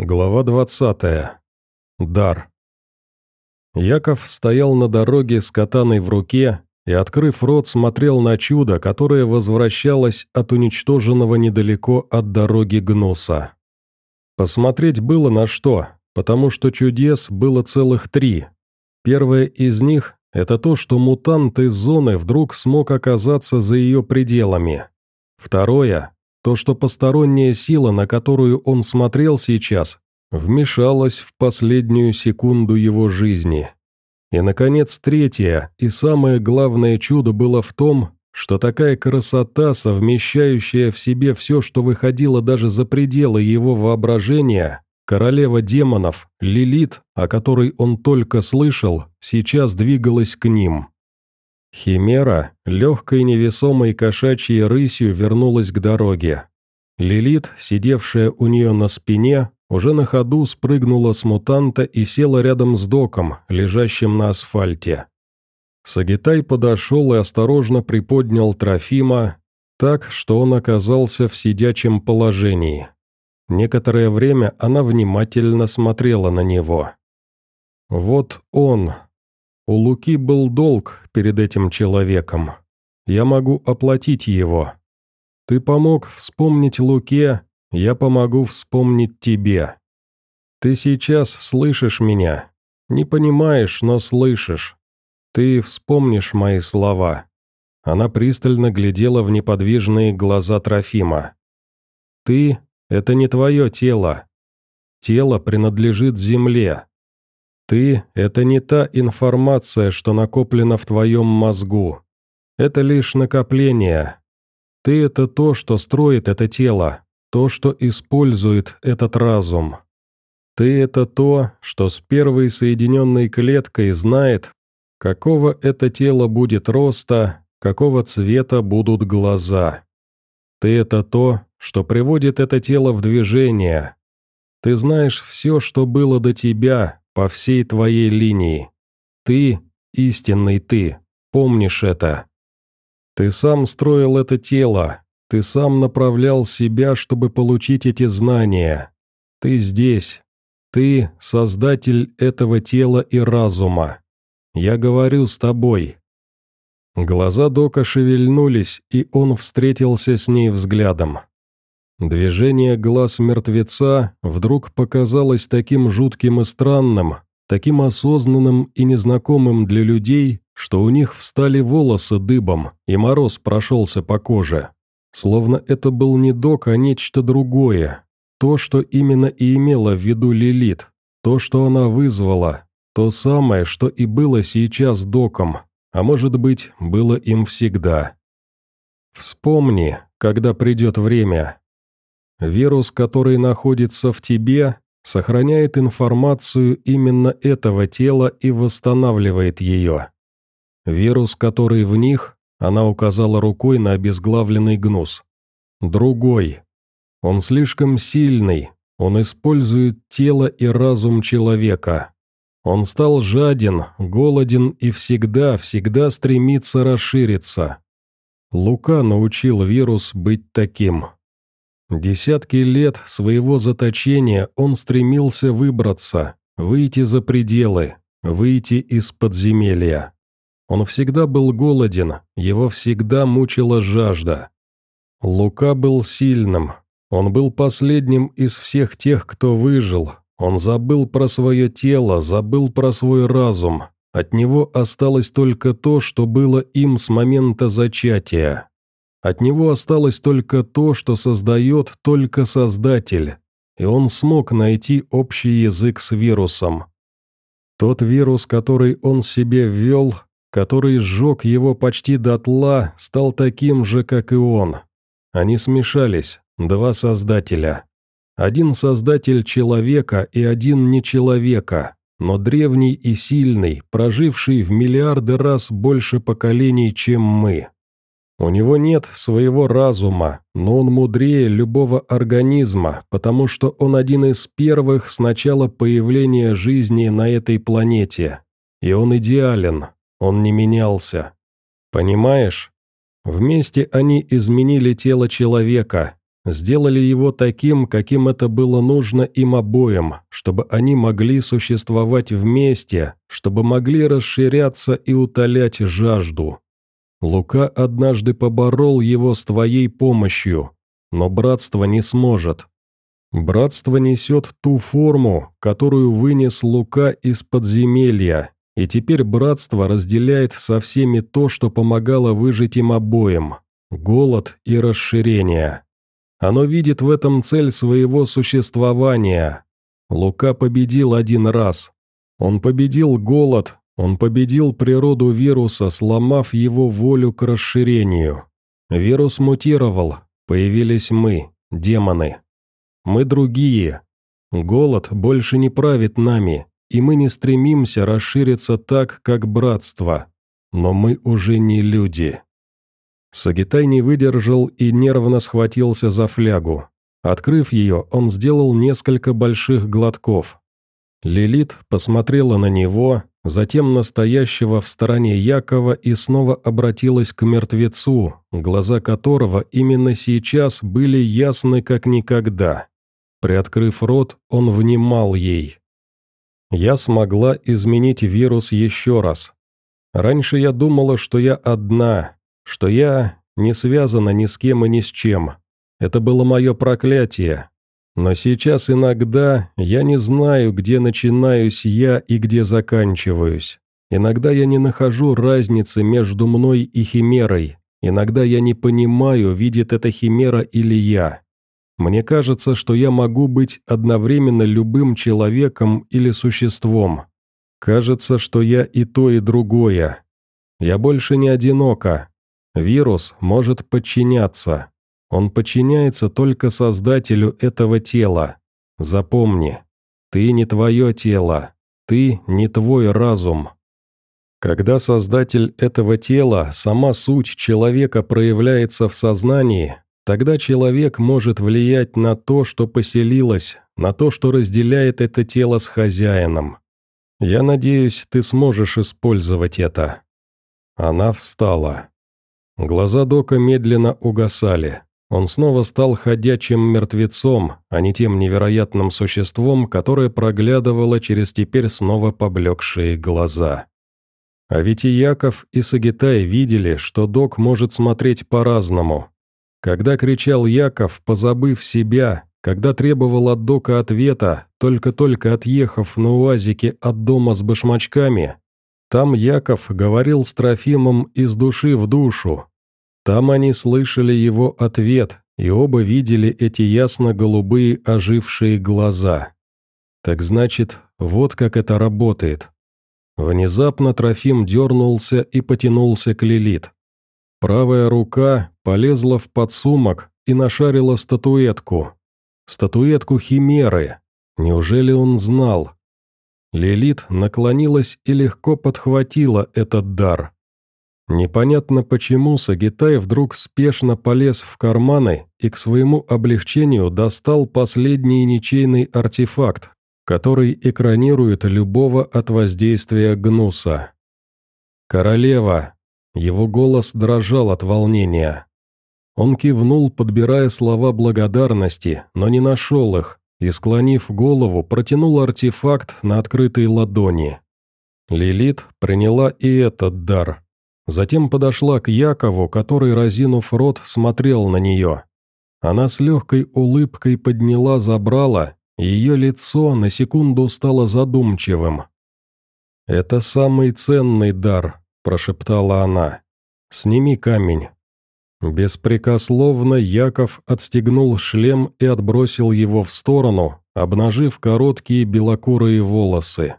Глава 20. Дар. Яков стоял на дороге с катаной в руке и, открыв рот, смотрел на чудо, которое возвращалось от уничтоженного недалеко от дороги гнуса. Посмотреть было на что, потому что чудес было целых три. Первое из них – это то, что мутант из зоны вдруг смог оказаться за ее пределами. Второе то, что посторонняя сила, на которую он смотрел сейчас, вмешалась в последнюю секунду его жизни. И, наконец, третье и самое главное чудо было в том, что такая красота, совмещающая в себе все, что выходило даже за пределы его воображения, королева демонов, Лилит, о которой он только слышал, сейчас двигалась к ним. Химера, легкой невесомой кошачьей рысью, вернулась к дороге. Лилит, сидевшая у нее на спине, уже на ходу спрыгнула с мутанта и села рядом с доком, лежащим на асфальте. Сагитай подошел и осторожно приподнял Трофима, так, что он оказался в сидячем положении. Некоторое время она внимательно смотрела на него. Вот он, у Луки был долг перед этим человеком. Я могу оплатить его. Ты помог вспомнить Луке, я помогу вспомнить тебе. Ты сейчас слышишь меня. Не понимаешь, но слышишь. Ты вспомнишь мои слова». Она пристально глядела в неподвижные глаза Трофима. «Ты — это не твое тело. Тело принадлежит земле. Ты – это не та информация, что накоплена в твоем мозгу. Это лишь накопление. Ты – это то, что строит это тело, то, что использует этот разум. Ты – это то, что с первой соединенной клеткой знает, какого это тело будет роста, какого цвета будут глаза. Ты – это то, что приводит это тело в движение. Ты знаешь все, что было до тебя, по всей твоей линии. Ты – истинный ты, помнишь это. Ты сам строил это тело, ты сам направлял себя, чтобы получить эти знания. Ты здесь. Ты – создатель этого тела и разума. Я говорю с тобой». Глаза Дока шевельнулись, и он встретился с ней взглядом. Движение глаз мертвеца вдруг показалось таким жутким и странным, таким осознанным и незнакомым для людей, что у них встали волосы дыбом, и мороз прошелся по коже. Словно это был не док, а нечто другое. То, что именно и имела в виду Лилит, то, что она вызвала, то самое, что и было сейчас доком, а может быть, было им всегда. Вспомни, когда придет время, Вирус, который находится в тебе, сохраняет информацию именно этого тела и восстанавливает ее. Вирус, который в них, она указала рукой на обезглавленный гнус. Другой. Он слишком сильный, он использует тело и разум человека. Он стал жаден, голоден и всегда, всегда стремится расшириться. Лука научил вирус быть таким. Десятки лет своего заточения он стремился выбраться, выйти за пределы, выйти из подземелья. Он всегда был голоден, его всегда мучила жажда. Лука был сильным, он был последним из всех тех, кто выжил, он забыл про свое тело, забыл про свой разум, от него осталось только то, что было им с момента зачатия. От него осталось только то, что создает только Создатель, и он смог найти общий язык с вирусом. Тот вирус, который он себе ввел, который сжег его почти дотла, стал таким же, как и он. Они смешались, два Создателя. Один Создатель человека и один не человека, но древний и сильный, проживший в миллиарды раз больше поколений, чем мы. У него нет своего разума, но он мудрее любого организма, потому что он один из первых с начала появления жизни на этой планете. И он идеален, он не менялся. Понимаешь? Вместе они изменили тело человека, сделали его таким, каким это было нужно им обоим, чтобы они могли существовать вместе, чтобы могли расширяться и утолять жажду. Лука однажды поборол его с твоей помощью, но братство не сможет. Братство несет ту форму, которую вынес Лука из подземелья, и теперь братство разделяет со всеми то, что помогало выжить им обоим – голод и расширение. Оно видит в этом цель своего существования. Лука победил один раз. Он победил голод, он победил природу вируса, сломав его волю к расширению. Вирус мутировал, появились мы, демоны. Мы другие. Голод больше не правит нами, и мы не стремимся расшириться так, как братство. Но мы уже не люди. Сагитай не выдержал и нервно схватился за флягу. Открыв ее, он сделал несколько больших глотков. Лилит посмотрела на него, затем настоящего в стороне Якова и снова обратилась к мертвецу, глаза которого именно сейчас были ясны как никогда. Приоткрыв рот, он внимал ей. Я смогла изменить вирус еще раз. Раньше я думала, что я одна, что я не связана ни с кем и ни с чем. Это было мое проклятие, но сейчас иногда я не знаю, где начинаюсь я и где заканчиваюсь. Иногда я не нахожу разницы между мной и химерой. Иногда я не понимаю, видит это химера или я. Мне кажется, что я могу быть одновременно любым человеком или существом. Кажется, что я и то, и другое. Я больше не одинока. Вирус может подчиняться. Он подчиняется только создателю этого тела. Запомни, ты не твое тело, ты не твой разум. Когда создатель этого тела, сама суть человека проявляется в сознании, тогда человек может влиять на то, что поселилось, на то, что разделяет это тело с хозяином. Я надеюсь, ты сможешь использовать это. Она встала. Глаза Дока медленно угасали. Он снова стал ходячим мертвецом, а не тем невероятным существом, которое проглядывало через теперь снова поблекшие глаза. А ведь и Яков, и Сагитай видели, что док может смотреть по-разному. Когда кричал Яков, позабыв себя, когда требовал от дока ответа, только-только отъехав на уазике от дома с башмачками, там Яков говорил с Трофимом из души в душу, там они слышали его ответ, и оба видели эти ясно-голубые ожившие глаза. Так значит, вот как это работает. Внезапно Трофим дернулся и потянулся к Лилит. Правая рука полезла в подсумок и нашарила статуэтку. Статуэтку Химеры. Неужели он знал? Лилит наклонилась и легко подхватила этот дар. Непонятно почему Сагитай вдруг спешно полез в карманы и к своему облегчению достал последний ничейный артефакт, который экранирует любого от воздействия гнуса. «Королева!» Его голос дрожал от волнения. Он кивнул, подбирая слова благодарности, но не нашел их, и, склонив голову, протянул артефакт на открытой ладони. Лилит приняла и этот дар – Затем подошла к Якову, который, разинув рот, смотрел на нее. Она с легкой улыбкой подняла забрала, и ее лицо на секунду стало задумчивым. «Это самый ценный дар», – прошептала она. «Сними камень». Беспрекословно Яков отстегнул шлем и отбросил его в сторону, обнажив короткие белокурые волосы.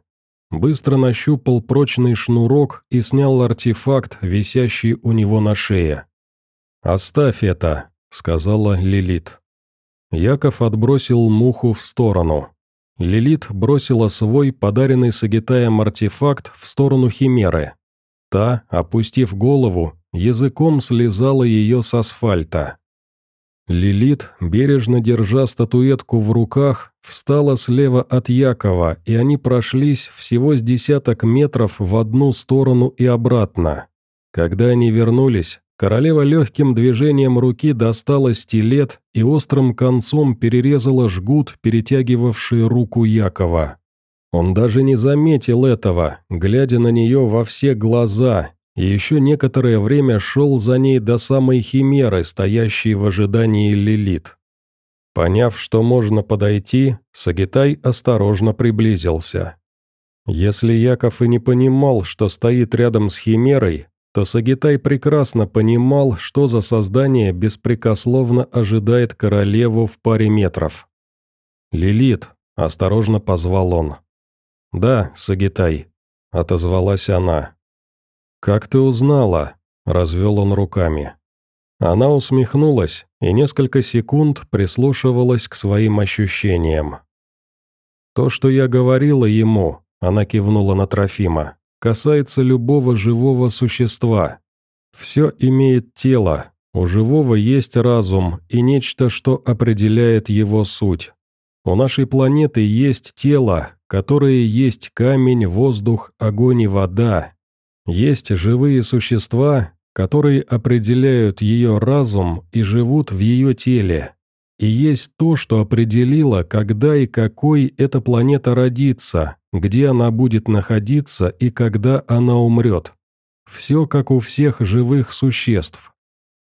Быстро нащупал прочный шнурок и снял артефакт, висящий у него на шее. «Оставь это», — сказала Лилит. Яков отбросил муху в сторону. Лилит бросила свой подаренный Сагитаем артефакт в сторону Химеры. Та, опустив голову, языком слезала ее с асфальта. Лилит, бережно держа статуэтку в руках, встала слева от Якова, и они прошлись всего с десяток метров в одну сторону и обратно. Когда они вернулись, Королева легким движением руки достала стилет и острым концом перерезала жгут, перетягивавший руку Якова. Он даже не заметил этого, глядя на нее во все глаза, еще некоторое время шел за ней до самой химеры, стоящей в ожидании Лилит. Поняв, что можно подойти, Сагитай осторожно приблизился. Если Яков и не понимал, что стоит рядом с химерой, то Сагитай прекрасно понимал, что за создание беспрекословно ожидает королеву в паре метров. «Лилит», — осторожно позвал он. «Да, Сагитай», — отозвалась она. «Как ты узнала?» — развел он руками. Она усмехнулась и несколько секунд прислушивалась к своим ощущениям. «То, что я говорила ему», — она кивнула на Трофима, касается любого живого существа. Все имеет тело, у живого есть разум и нечто, что определяет его суть. У нашей планеты есть тело, которое есть камень, воздух, огонь и вода. Есть живые существа, которые определяют ее разум и живут в ее теле. И есть то, что определило, когда и какой эта планета родится, где она будет находиться и когда она умрет. Все как у всех живых существ.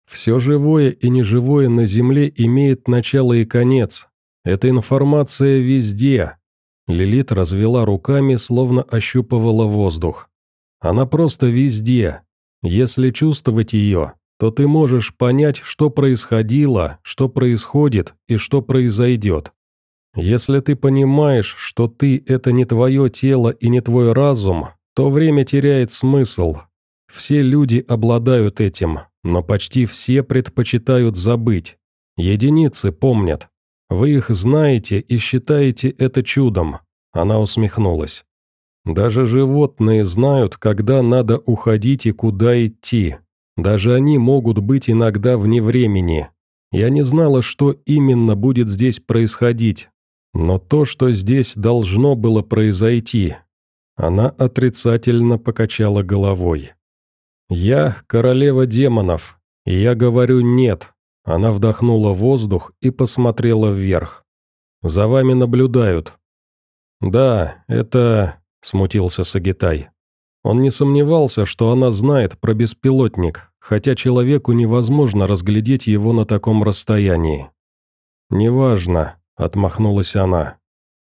Все живое и неживое на Земле имеет начало и конец. Эта информация везде. Лилит развела руками, словно ощупывала воздух. Она просто везде. Если чувствовать ее, то ты можешь понять, что происходило, что происходит и что произойдет. Если ты понимаешь, что ты – это не твое тело и не твой разум, то время теряет смысл. Все люди обладают этим, но почти все предпочитают забыть. Единицы помнят. Вы их знаете и считаете это чудом. Она усмехнулась. Даже животные знают, когда надо уходить и куда идти. Даже они могут быть иногда вне времени. Я не знала, что именно будет здесь происходить, но то, что здесь должно было произойти, она отрицательно покачала головой. «Я королева демонов, и я говорю «нет». Она вдохнула воздух и посмотрела вверх. «За вами наблюдают». «Да, это...» — смутился Сагитай. Он не сомневался, что она знает про беспилотник, хотя человеку невозможно разглядеть его на таком расстоянии. «Неважно», — отмахнулась она.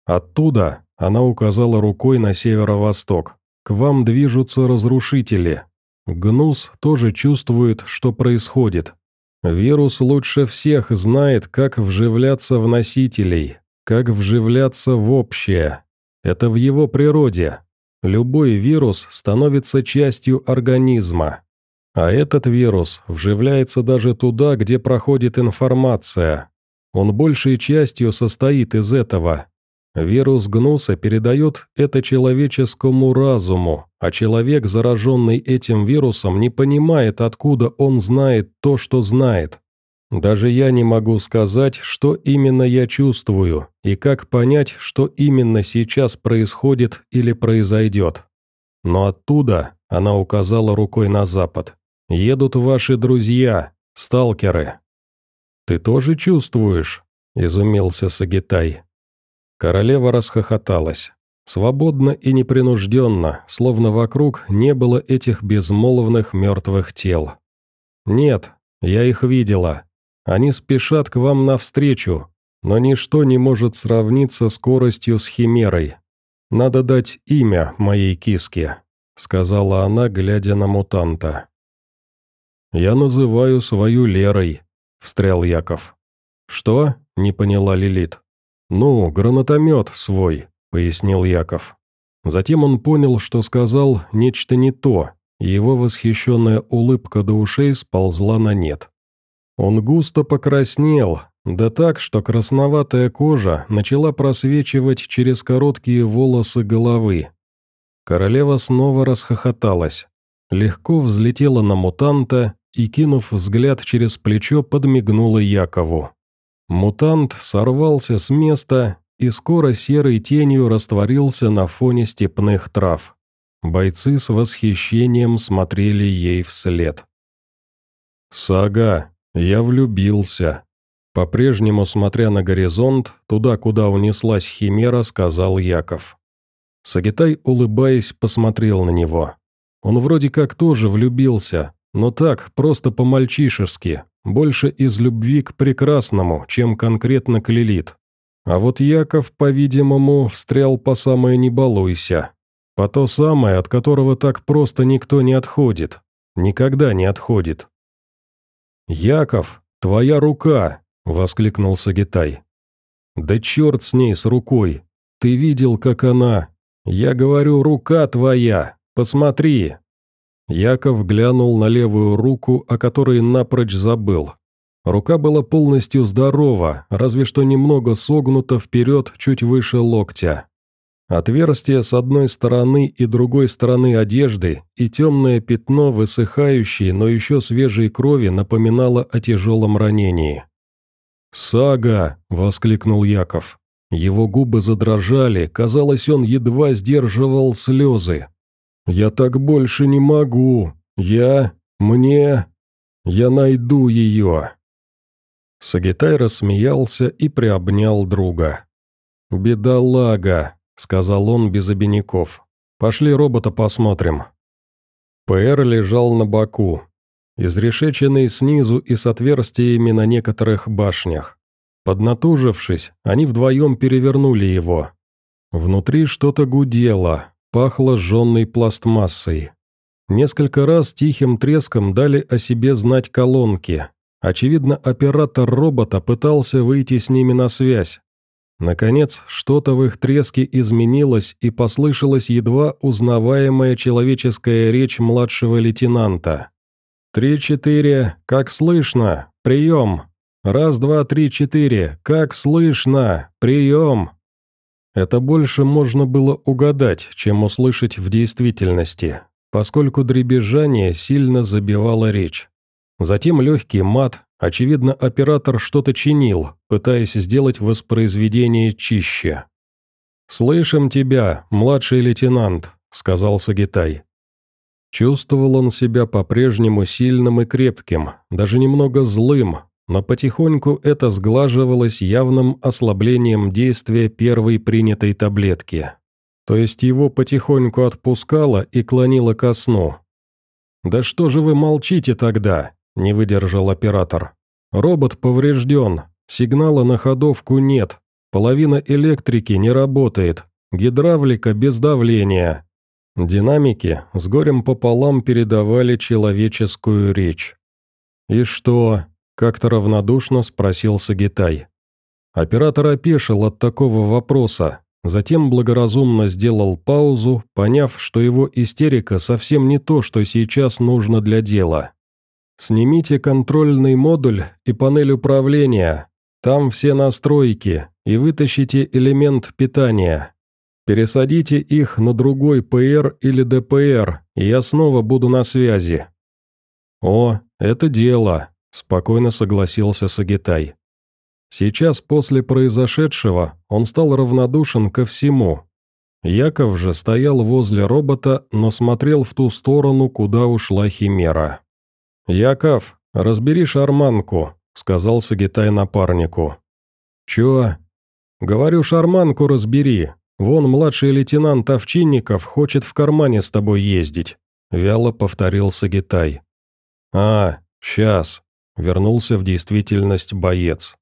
«Оттуда», — она указала рукой на северо-восток, — «к вам движутся разрушители. Гнус тоже чувствует, что происходит. Вирус лучше всех знает, как вживляться в носителей, как вживляться в общее. Это в его природе, Любой вирус становится частью организма. А этот вирус вживляется даже туда, где проходит информация. Он большей частью состоит из этого. Вирус гнуса передает это человеческому разуму, а человек, зараженный этим вирусом, не понимает, откуда он знает то, что знает. Даже я не могу сказать, что именно я чувствую, и как понять, что именно сейчас происходит или произойдет. Но оттуда, она указала рукой на запад, едут ваши друзья, сталкеры. «Ты тоже чувствуешь?» – изумился Сагитай. Королева расхохоталась. Свободно и непринужденно, словно вокруг не было этих безмолвных мертвых тел. «Нет, я их видела», они спешат к вам навстречу, но ничто не может сравниться скоростью с химерой. Надо дать имя моей киске», — сказала она, глядя на мутанта. «Я называю свою Лерой», — встрял Яков. «Что?» — не поняла Лилит. «Ну, гранатомет свой», — пояснил Яков. Затем он понял, что сказал нечто не то, и его восхищенная улыбка до ушей сползла на нет. Он густо покраснел, да так, что красноватая кожа начала просвечивать через короткие волосы головы. Королева снова расхохоталась, легко взлетела на мутанта и, кинув взгляд через плечо, подмигнула Якову. Мутант сорвался с места и скоро серой тенью растворился на фоне степных трав. Бойцы с восхищением смотрели ей вслед. «Сага, я влюбился», по-прежнему, смотря на горизонт, туда, куда унеслась химера, сказал Яков. Сагитай, улыбаясь, посмотрел на него. Он вроде как тоже влюбился, но так, просто по-мальчишески, больше из любви к прекрасному, чем конкретно к Лилит. А вот Яков, по-видимому, встрял по самое «не балуйся». По то самое, от которого так просто никто не отходит. Никогда не отходит. «Яков, твоя рука!» — воскликнул Сагитай. «Да черт с ней, с рукой! Ты видел, как она...» «Я говорю, рука твоя! Посмотри!» Яков глянул на левую руку, о которой напрочь забыл. Рука была полностью здорова, разве что немного согнута вперед чуть выше локтя. Отверстие с одной стороны и другой стороны одежды и темное пятно высыхающей, но еще свежей крови напоминало о тяжелом ранении. «Сага!» – воскликнул Яков. Его губы задрожали, казалось, он едва сдерживал слезы. «Я так больше не могу! Я... мне... я найду ее!» Сагитай рассмеялся и приобнял друга. «Бедолага!» – сказал он без обиняков. «Пошли робота посмотрим». ПР лежал на боку, изрешеченный снизу и с отверстиями на некоторых башнях. Поднатужившись, они вдвоем перевернули его. Внутри что-то гудело, пахло жженной пластмассой. Несколько раз тихим треском дали о себе знать колонки. Очевидно, оператор робота пытался выйти с ними на связь. Наконец, что-то в их треске изменилось и послышалась едва узнаваемая человеческая речь младшего лейтенанта. «Три-четыре, как слышно, прием!» Раз, два, три, четыре. Как слышно? Прием!» Это больше можно было угадать, чем услышать в действительности, поскольку дребезжание сильно забивало речь. Затем легкий мат, очевидно, оператор что-то чинил, пытаясь сделать воспроизведение чище. «Слышим тебя, младший лейтенант», — сказал Сагитай. Чувствовал он себя по-прежнему сильным и крепким, даже немного злым, но потихоньку это сглаживалось явным ослаблением действия первой принятой таблетки. То есть его потихоньку отпускало и клонило ко сну. «Да что же вы молчите тогда?» – не выдержал оператор. «Робот поврежден, сигнала на ходовку нет, половина электрики не работает, гидравлика без давления». Динамики с горем пополам передавали человеческую речь. «И что, как-то равнодушно спросил Сагитай. Оператор опешил от такого вопроса, затем благоразумно сделал паузу, поняв, что его истерика совсем не то, что сейчас нужно для дела. «Снимите контрольный модуль и панель управления, там все настройки, и вытащите элемент питания. Пересадите их на другой ПР или ДПР, и я снова буду на связи». «О, это дело», Спокойно согласился Сагитай. Сейчас, после произошедшего, он стал равнодушен ко всему. Яков же стоял возле робота, но смотрел в ту сторону, куда ушла Химера. «Яков, разбери шарманку», — сказал Сагитай напарнику. «Чё?» «Говорю, шарманку разбери. Вон младший лейтенант Овчинников хочет в кармане с тобой ездить», — вяло повторил Сагитай. «А, сейчас», вернулся в действительность боец.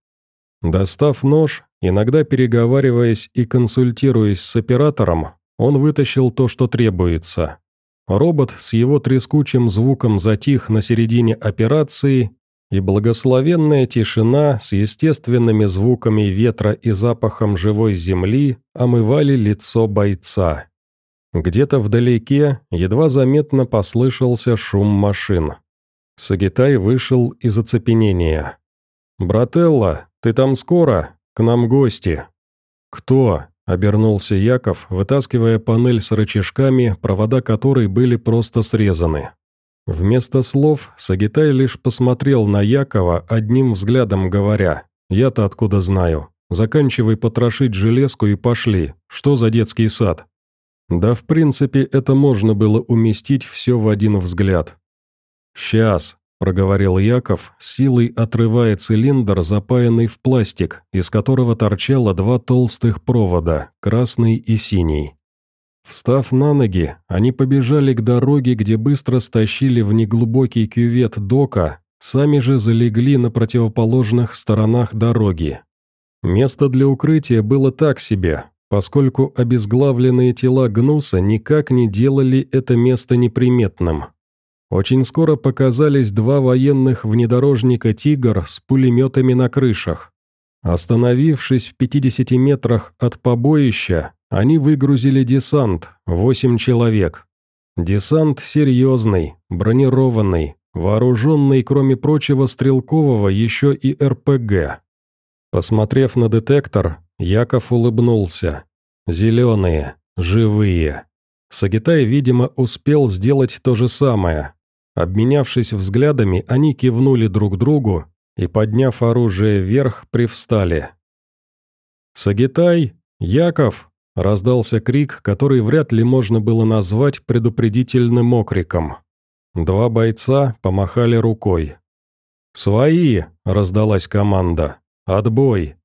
Достав нож, иногда переговариваясь и консультируясь с оператором, он вытащил то, что требуется. Робот с его трескучим звуком затих на середине операции, и благословенная тишина с естественными звуками ветра и запахом живой земли омывали лицо бойца. Где-то вдалеке едва заметно послышался шум машин. Сагитай вышел из оцепенения. «Брателла, ты там скоро? К нам гости». «Кто?» – обернулся Яков, вытаскивая панель с рычажками, провода которой были просто срезаны. Вместо слов Сагитай лишь посмотрел на Якова, одним взглядом говоря, «Я-то откуда знаю? Заканчивай потрошить железку и пошли. Что за детский сад?» Да, в принципе, это можно было уместить все в один взгляд. «Сейчас», – проговорил Яков, силой отрывая цилиндр, запаянный в пластик, из которого торчало два толстых провода, красный и синий. Встав на ноги, они побежали к дороге, где быстро стащили в неглубокий кювет дока, сами же залегли на противоположных сторонах дороги. Место для укрытия было так себе, поскольку обезглавленные тела Гнуса никак не делали это место неприметным. Очень скоро показались два военных внедорожника «Тигр» с пулеметами на крышах. Остановившись в 50 метрах от побоища, они выгрузили десант, 8 человек. Десант серьезный, бронированный, вооруженный, кроме прочего, стрелкового, еще и РПГ. Посмотрев на детектор, Яков улыбнулся. «Зеленые, живые». Сагитай, видимо, успел сделать то же самое. Обменявшись взглядами, они кивнули друг другу и, подняв оружие вверх, привстали. «Сагитай! Яков!» – раздался крик, который вряд ли можно было назвать предупредительным окриком. Два бойца помахали рукой. «Свои!» – раздалась команда. «Отбой!»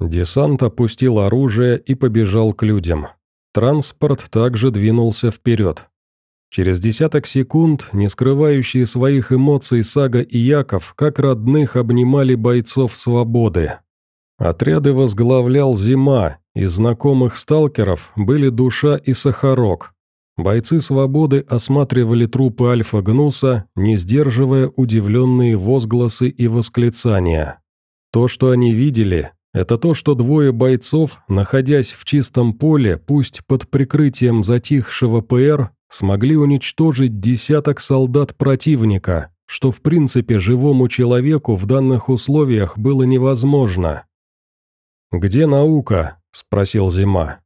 Десант опустил оружие и побежал к людям. Транспорт также двинулся вперед. Через десяток секунд, не скрывающие своих эмоций Сага и Яков, как родных обнимали бойцов свободы. Отряды возглавлял Зима, из знакомых сталкеров были Душа и Сахарок. Бойцы свободы осматривали трупы Альфа-Гнуса, не сдерживая удивленные возгласы и восклицания. То, что они видели, это то, что двое бойцов, находясь в чистом поле, пусть под прикрытием затихшего ПР, смогли уничтожить десяток солдат противника, что в принципе живому человеку в данных условиях было невозможно. «Где наука?» – спросил Зима.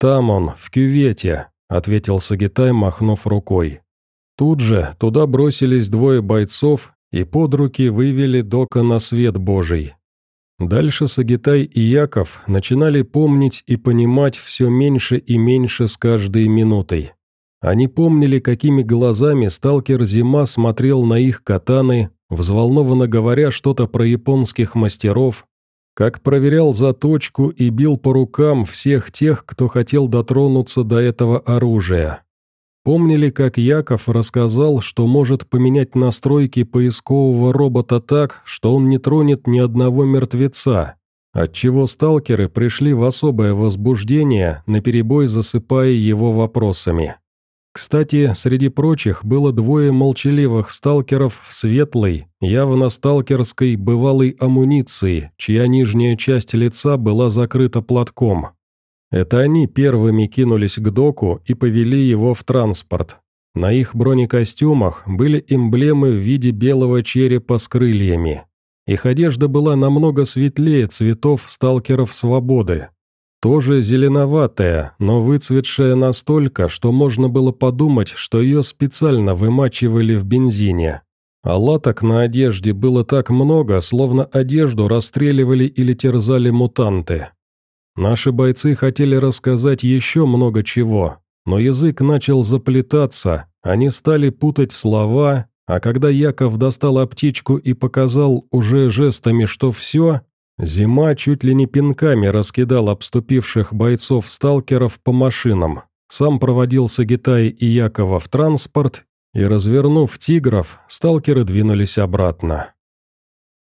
«Там он, в кювете», – ответил Сагитай, махнув рукой. Тут же туда бросились двое бойцов и под руки вывели Дока на свет Божий. Дальше Сагитай и Яков начинали помнить и понимать все меньше и меньше с каждой минутой. Они помнили, какими глазами сталкер Зима смотрел на их катаны, взволнованно говоря что-то про японских мастеров, как проверял заточку и бил по рукам всех тех, кто хотел дотронуться до этого оружия. Помнили, как Яков рассказал, что может поменять настройки поискового робота так, что он не тронет ни одного мертвеца, отчего сталкеры пришли в особое возбуждение, наперебой засыпая его вопросами. Кстати, среди прочих было двое молчаливых сталкеров в светлой, явно сталкерской бывалой амуниции, чья нижняя часть лица была закрыта платком. Это они первыми кинулись к доку и повели его в транспорт. На их бронекостюмах были эмблемы в виде белого черепа с крыльями. Их одежда была намного светлее цветов сталкеров свободы, тоже зеленоватая, но выцветшая настолько, что можно было подумать, что ее специально вымачивали в бензине. А латок на одежде было так много, словно одежду расстреливали или терзали мутанты. Наши бойцы хотели рассказать еще много чего, но язык начал заплетаться, они стали путать слова, а когда Яков достал аптечку и показал уже жестами, что все, Зима чуть ли не пинками раскидал обступивших бойцов-сталкеров по машинам, сам проводил Сагитай и Якова в транспорт, и, развернув тигров, сталкеры двинулись обратно.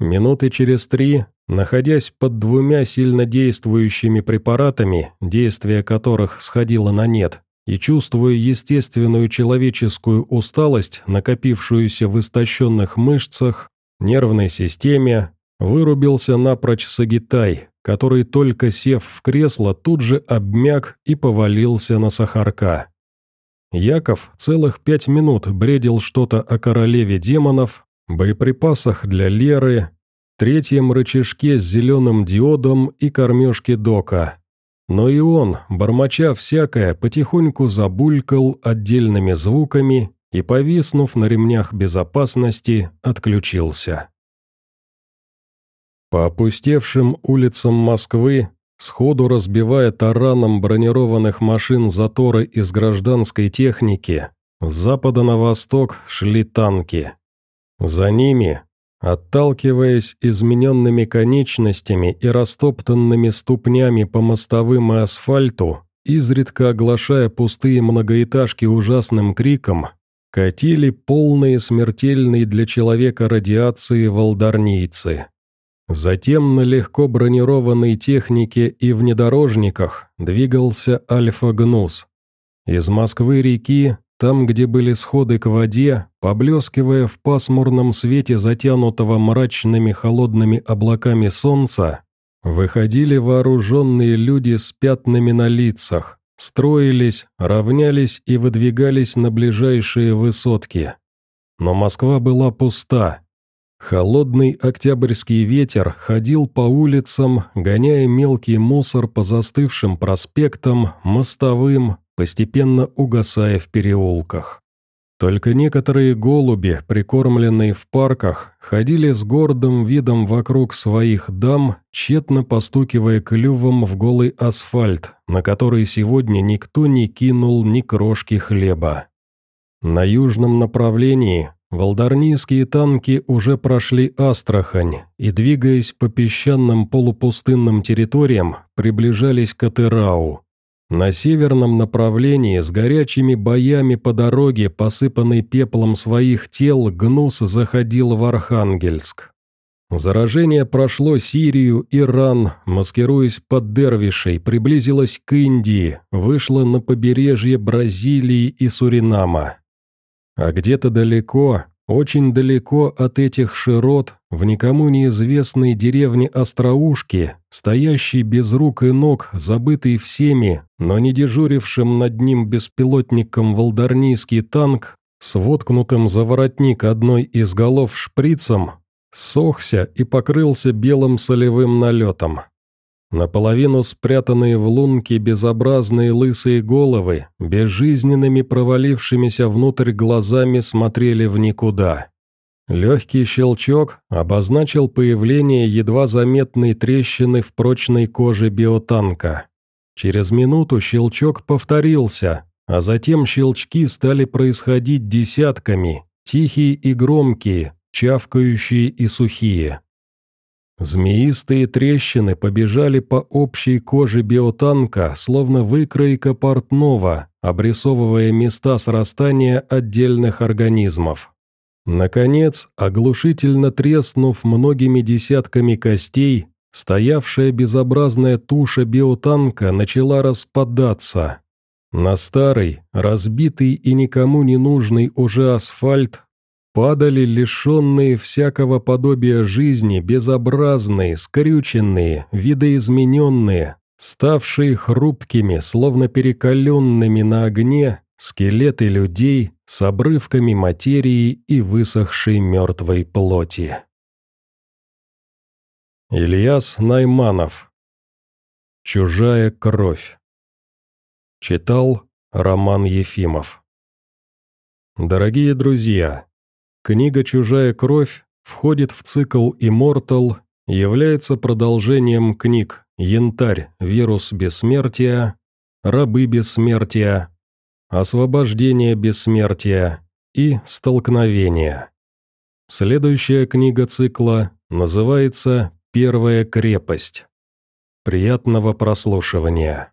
Минуты через три, находясь под двумя сильно действующими препаратами, действие которых сходило на нет, и чувствуя естественную человеческую усталость, накопившуюся в истощенных мышцах, нервной системе, Вырубился напрочь Сагитай, который, только сев в кресло, тут же обмяк и повалился на сахарка. Яков целых пять минут бредил что-то о королеве демонов, боеприпасах для Леры, третьем рычажке с зеленым диодом и кормежке дока. Но и он, бормоча всякое, потихоньку забулькал отдельными звуками и, повиснув на ремнях безопасности, отключился. По опустевшим улицам Москвы, сходу разбивая тараном бронированных машин заторы из гражданской техники, с запада на восток шли танки. За ними, отталкиваясь измененными конечностями и растоптанными ступнями по мостовым и асфальту, изредка оглашая пустые многоэтажки ужасным криком, катили полные смертельные для человека радиации волдарнийцы. Затем на легко бронированной технике и внедорожниках двигался Альфа-Гнус. Из Москвы-реки, там, где были сходы к воде, поблескивая в пасмурном свете затянутого мрачными холодными облаками солнца, выходили вооруженные люди с пятнами на лицах, строились, равнялись и выдвигались на ближайшие высотки. Но Москва была пуста, Холодный октябрьский ветер ходил по улицам, гоняя мелкий мусор по застывшим проспектам, мостовым, постепенно угасая в переулках. Только некоторые голуби, прикормленные в парках, ходили с гордым видом вокруг своих дам, тщетно постукивая клювом в голый асфальт, на который сегодня никто не кинул ни крошки хлеба. На южном направлении Волдарнийские танки уже прошли Астрахань и, двигаясь по песчаным полупустынным территориям, приближались к Атырау. На северном направлении с горячими боями по дороге, посыпанной пеплом своих тел, Гнус заходил в Архангельск. Заражение прошло Сирию, Иран, маскируясь под дервишей, приблизилось к Индии, вышло на побережье Бразилии и Суринама. А где-то далеко, очень далеко от этих широт, в никому неизвестной деревне Остроушки, стоящий без рук и ног, забытый всеми, но не дежурившим над ним беспилотником волдарнийский танк, с воткнутым за воротник одной из голов шприцем, сохся и покрылся белым солевым налетом. Наполовину спрятанные в лунке безобразные лысые головы, безжизненными провалившимися внутрь глазами смотрели в никуда. Легкий щелчок обозначил появление едва заметной трещины в прочной коже биотанка. Через минуту щелчок повторился, а затем щелчки стали происходить десятками, тихие и громкие, чавкающие и сухие. Змеистые трещины побежали по общей коже биотанка, словно выкройка портного, обрисовывая места срастания отдельных организмов. Наконец, оглушительно треснув многими десятками костей, стоявшая безобразная туша биотанка начала распадаться. На старый, разбитый и никому не нужный уже асфальт Падали лишенные всякого подобия жизни, безобразные, скрюченные, видоизмененные, ставшие хрупкими, словно перекаленными на огне, скелеты людей с обрывками материи и высохшей мертвой плоти. Ильяс Найманов. «Чужая кровь» Читал Роман Ефимов. Дорогие друзья, Книга «Чужая кровь» входит в цикл «Immortal», является продолжением книг «Янтарь. Вирус бессмертия», «Рабы бессмертия», «Освобождение бессмертия» и «Столкновение». Следующая книга цикла называется «Первая крепость». Приятного прослушивания.